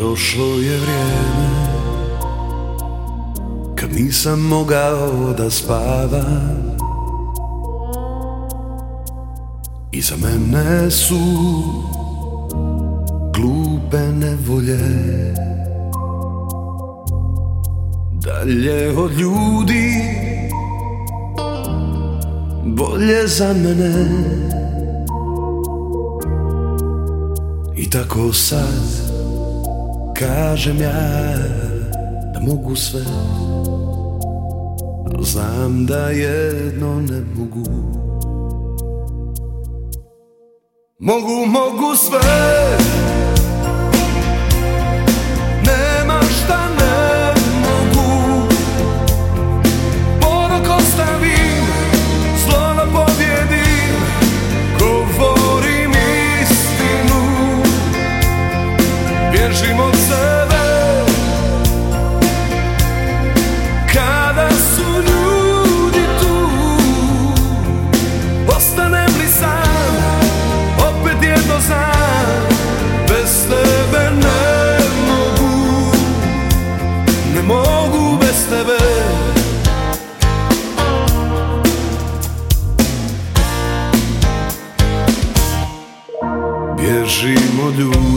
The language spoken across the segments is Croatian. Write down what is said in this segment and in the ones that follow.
Prošlo je vrijeme. Kad nisam mogao da spavam. Iza mene su Glupe nevolje. Dalje od ljudi Bolje za mene. I tako sad Kažem ja Da mogu sve. Znam da jedno ne mogu. Mogu, mogu sve Bježim od sebe. Kada su ljudi tu Ostanem li sam? Opet jedno znam Bez tebe ne mogu. Ne mogu bez tebe. Bježim od ljudi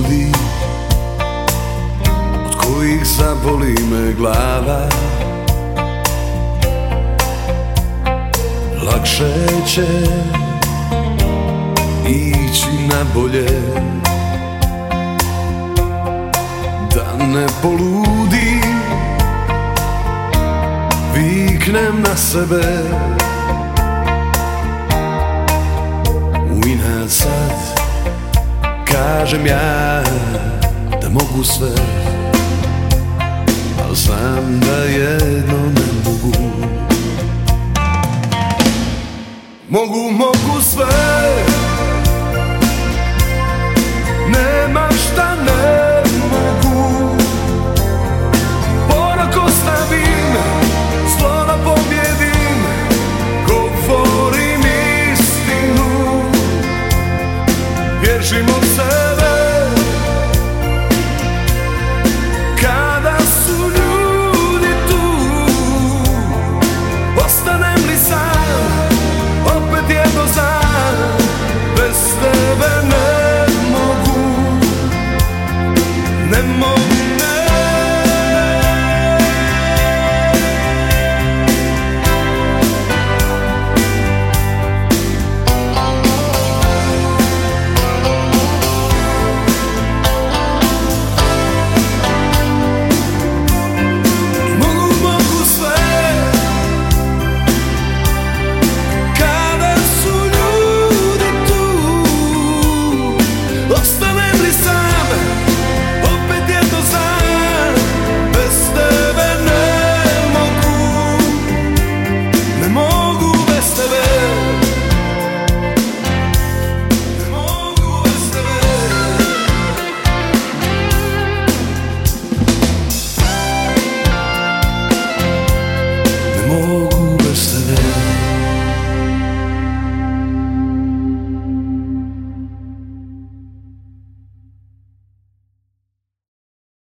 zaboli me glava. Lakše će ići na bolje. Da ne poludim Viknem na sebe. U sad Kažem ja da mogu sve Al znam da jedno ne mogu. Mogu, mogu sve more.